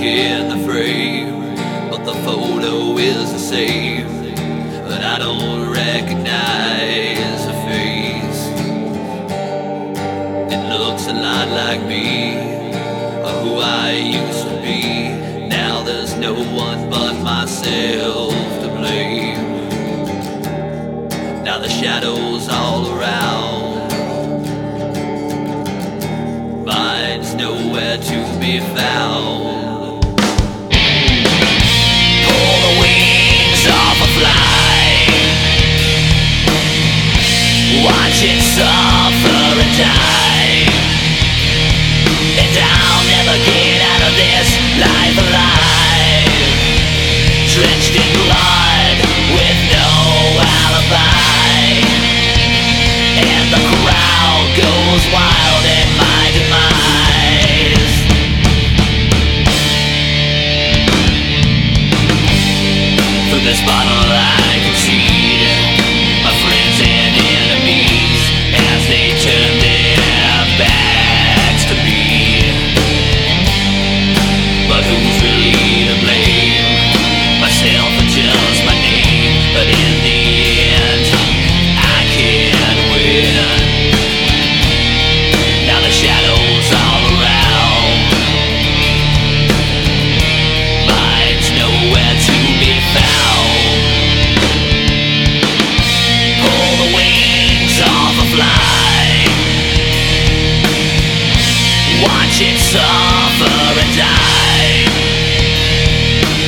in the frame, but the photo is the same. But I don't recognize the face. It looks a lot like me, or who I used to be. Now there's no one but myself to blame. Now the shadows all around. Mine's nowhere to be found. This bottle Watch it suffer and die.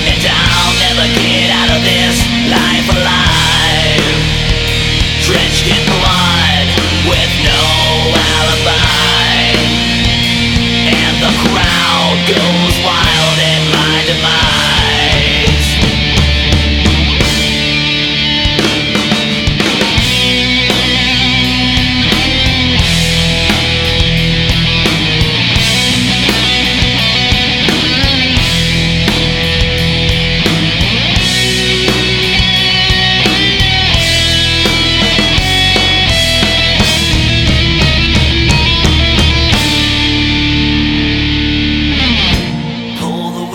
And I'll never get out of this life alive. Drenched in blood with no alibi. And the crowd goes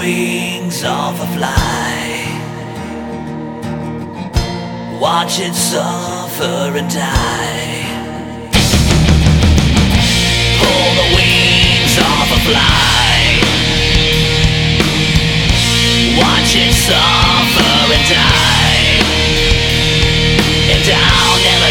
wings off a fly. Watch it suffer and die. Pull the wings off a fly. Watch it suffer and die. And I'll never